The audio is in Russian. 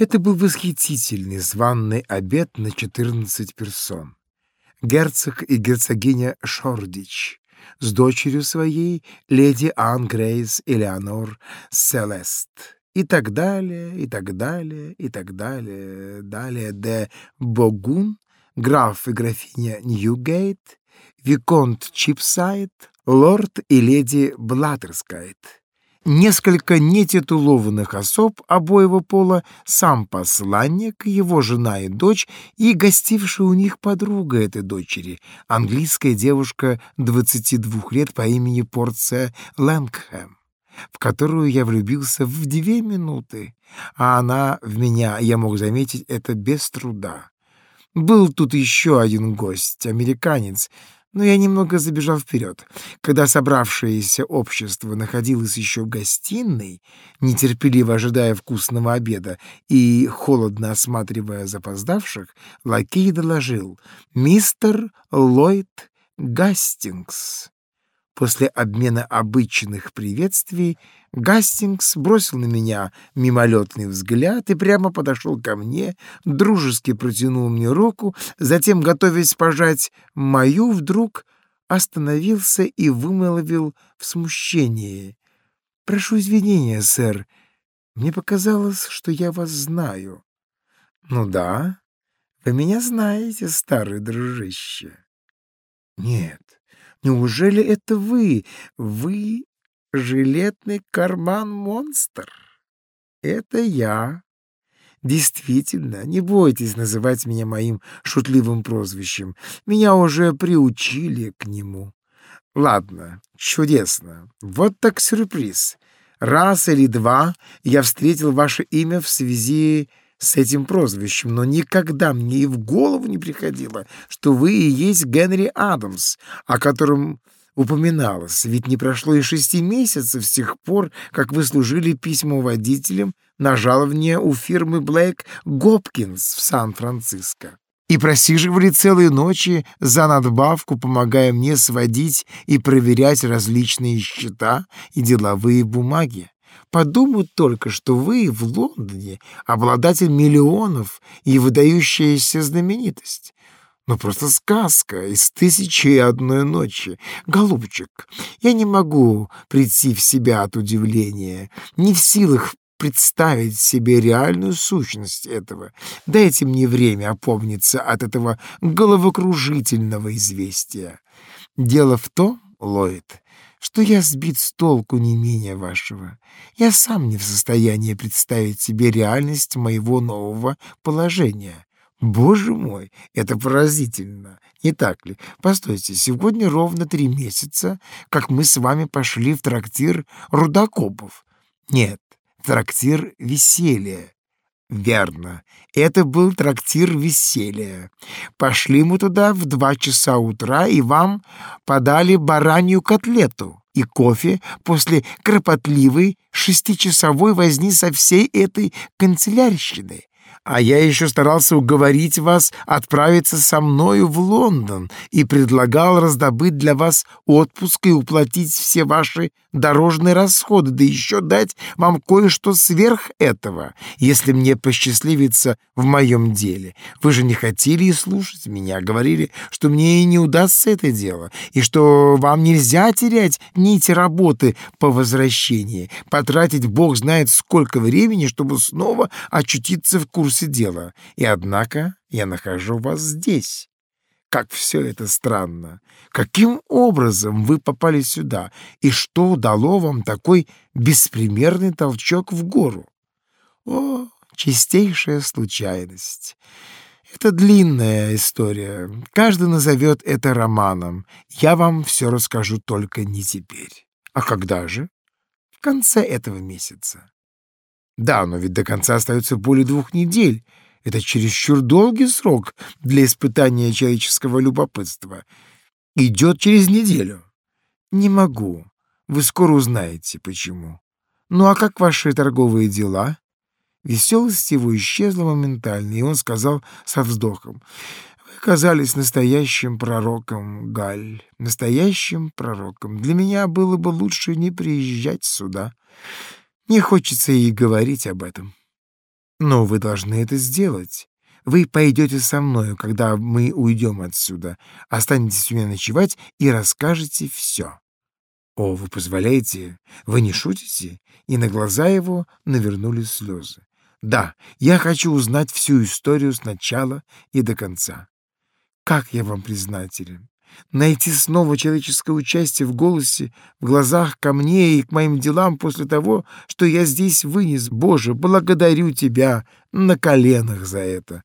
Это был восхитительный званный обед на 14 персон. Герцог и герцогиня Шордич с дочерью своей, леди Ан Грейс Элеонор Селест, и так далее, и так далее, и так далее. Далее де Богун, граф и графиня Ньюгейт, виконт Чипсайд, лорд и леди Блаттерскайт несколько нетитулованных особ обоего пола, сам посланник, его жена и дочь, и гостившая у них подруга этой дочери, английская девушка 22 лет по имени Порция Лэнгхэм, в которую я влюбился в две минуты, а она в меня, я мог заметить это без труда. Был тут еще один гость, американец, но я немного забежал вперед. Когда собравшееся общество находилось еще в гостиной, нетерпеливо ожидая вкусного обеда и холодно осматривая запоздавших, лакей доложил «Мистер Ллойд Гастингс». После обмена обычных приветствий Гастингс бросил на меня мимолетный взгляд и прямо подошел ко мне, дружески протянул мне руку, затем, готовясь пожать мою, вдруг остановился и вымолвил в смущении. «Прошу извинения, сэр. Мне показалось, что я вас знаю». «Ну да, вы меня знаете, старый дружище». «Нет, Неужели это вы? Вы жилетный карман-монстр? Это я. Действительно, не бойтесь называть меня моим шутливым прозвищем. Меня уже приучили к нему. Ладно, чудесно. Вот так сюрприз. Раз или два я встретил ваше имя в связи с этим прозвищем, но никогда мне и в голову не приходило, что вы и есть Генри Адамс, о котором упоминалось, ведь не прошло и шести месяцев с тех пор, как вы служили письмоводителем на жалование у фирмы Блэк Гопкинс в Сан-Франциско. И просиживали целые ночи за надбавку, помогая мне сводить и проверять различные счета и деловые бумаги. Подумают только, что вы в Лондоне обладатель миллионов и выдающаяся знаменитость. Ну, просто сказка из «Тысячи и одной ночи». Голубчик, я не могу прийти в себя от удивления, не в силах представить себе реальную сущность этого. Дайте мне время опомниться от этого головокружительного известия. Дело в том, Ллойд, что я сбит с толку не менее вашего. Я сам не в состоянии представить себе реальность моего нового положения. Боже мой, это поразительно, не так ли? Постойте, сегодня ровно три месяца, как мы с вами пошли в трактир Рудокопов. Нет, трактир Веселья. Верно, это был трактир веселья. Пошли мы туда в два часа утра, и вам подали баранью котлету и кофе после кропотливой шестичасовой возни со всей этой канцелярщиной а я еще старался уговорить вас отправиться со мною в Лондон и предлагал раздобыть для вас отпуск и уплатить все ваши дорожные расходы, да еще дать вам кое-что сверх этого, если мне посчастливится в моем деле. Вы же не хотели и слушать меня, говорили, что мне и не удастся это дело, и что вам нельзя терять нити работы по возвращении, потратить бог знает сколько времени, чтобы снова очутиться в курсе курсе дела, и однако я нахожу вас здесь. Как все это странно! Каким образом вы попали сюда, и что дало вам такой беспримерный толчок в гору? О, чистейшая случайность! Это длинная история. Каждый назовет это романом. Я вам все расскажу только не теперь. А когда же? В конце этого месяца. Да, но ведь до конца остается более двух недель. Это чересчур долгий срок для испытания человеческого любопытства. Идет через неделю. Не могу. Вы скоро узнаете, почему. Ну а как ваши торговые дела? Веселость его исчезла моментально, и он сказал со вздохом. Вы казались настоящим пророком, Галь, настоящим пророком. Для меня было бы лучше не приезжать сюда. Не хочется и говорить об этом. Но вы должны это сделать. Вы пойдете со мною, когда мы уйдем отсюда, останетесь у меня ночевать и расскажете все. О, вы позволяете? Вы не шутите? И на глаза его навернулись слезы. Да, я хочу узнать всю историю с начала и до конца. Как я вам признателен. Найти снова человеческое участие в голосе, в глазах ко мне и к моим делам после того, что я здесь вынес. Боже, благодарю Тебя на коленах за это.